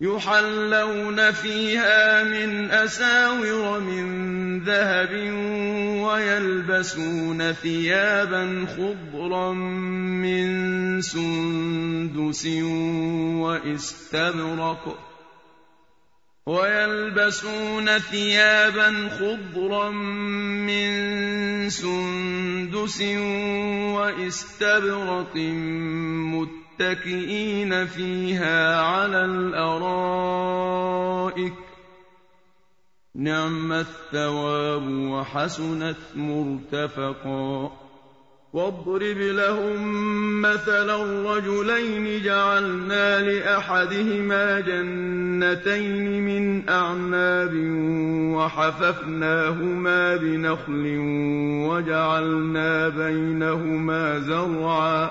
يحلون فيها من أساور من ذهب ويلبسون ثيابا خضرا من سندس واستبرق ويلبسون ثيابا خضرا من سندس واستبرق مت متكئين فيها على الأرائك نعم الثواب وحسنت مرتفقا واضرب لهم مثلا رجلين جعلنا لأحدهما جنتين من أعناب وحففناهما بنخل وجعلنا بينهما زرعا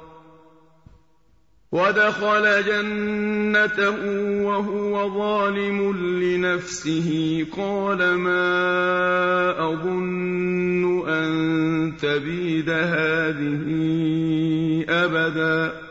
وَدَخَلَ جَنَّتَهُ وَهُوَ ظَالِمٌ لِّنَفْسِهِ. قَالَ مَا أَظُنُّ أَن تَبِيدَ هَٰذِهِ أَبَدًا.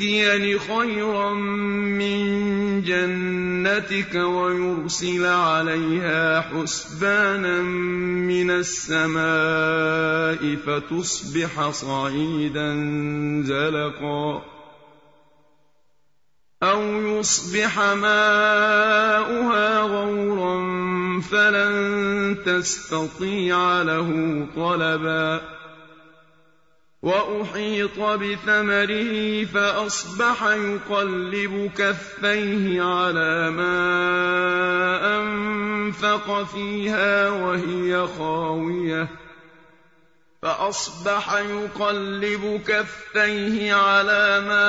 يؤتيني خيرا من جنتك ويرسل عليها حسبانا من السماء فتصبح صعيدا زلقا أو يصبح ماؤها غورا فلن تستطيع له طلبا وأحيط بثمره فأصبح يقلب كفيه على ما أنفق فيها وهي خاوية. فأصبح يقلب كفيه على ما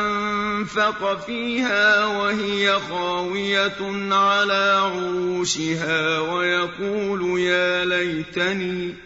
أنفق فيها وهي خاوية على عروشها ويقول يا ليتني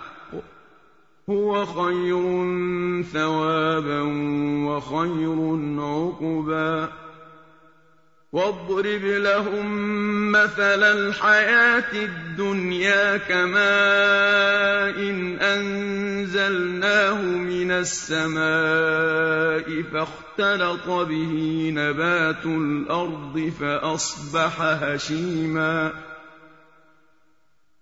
هو خير ثوابا وخير عقبا. واضرب لهم مثل الحياة الدنيا كماء أنزلناه من السماء فاختلط به نبات الأرض فأصبح هشيما.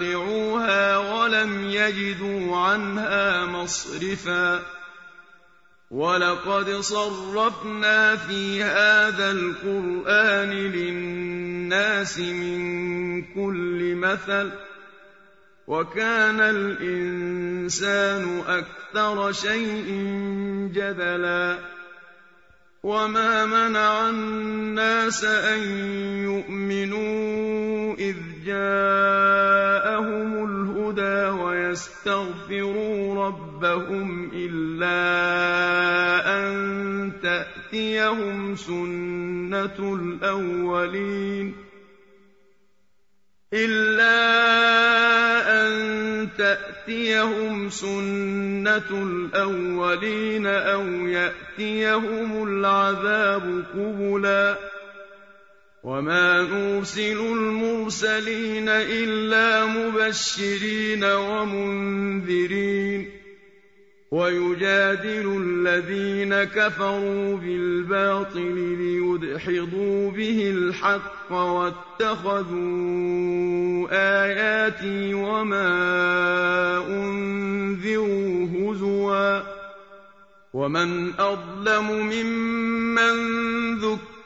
واقعوها ولم يجدوا عنها مصرفا. ولقد صرفنا في هذا القرآن للناس من كل مثل وكان الإنسان أكثر شيء جدلا وما منع الناس أن يؤمنوا إذ جاءهم الهدى ويستغفروا ربهم إلا أن تأتيهم سنة الأولين إلا أن تَأْتِيَهُمْ سُنَّةُ الْأَوَّلِينَ أَوْ يَأْتِيَهُمُ الْعَذَابُ قُبُلًا وَمَا نُرْسِلُ الْمُرْسَلِينَ إِلَّا مُبَشِّرِينَ وَمُنذِرِينَ وَيُجَادِلُ الَّذِينَ كَفَرُوا بِالْبَاطِلِ لِيُدْحِضُوا بِهِ الْحَقَّ وَاتَّخَذُوا آيَاتِي وَمَا أُنذِرُوا هُزُوًا وَمَنْ أَظْلَمُ مِمَّن ذُكِّرَ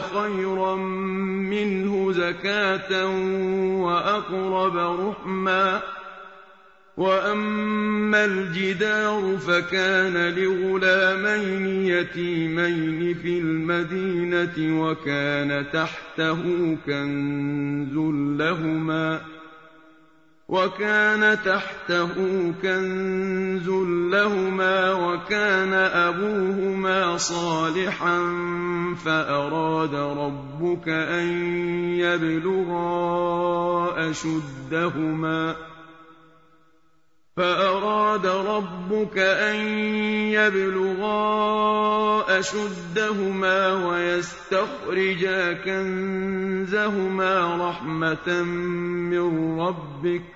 خيرا منه زكاة وأقرب رحما وأما الجدار فكان لغلامين يتيمين في المدينة وكان تحته كنز لهما وكان تحته كنز لهما وكان أبوهما صالحا فأراد ربك أن يبلغا أشدهما فأراد ربك أن يبلغا أشدهما ويستخرجا كنزهما رحمة من ربك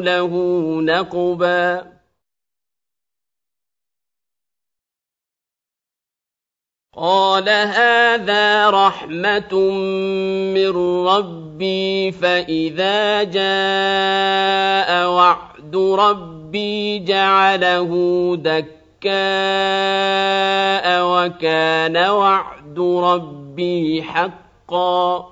لَهُ نَقْبًا. قال هذا رحمة من ربي فإذا جاء وعد ربي جعله دكاء وكان وعد ربي حقا.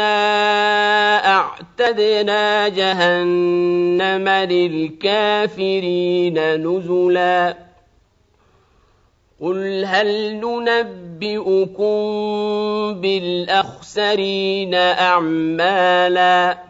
إِنَّا أَعْتَدْنَا جَهَنَّمَ لِلْكَافِرِينَ نُزُلًا قُلْ هَلْ نُنَبِّئُكُم بِالْأَخْسَرِينَ أَعْمَالًا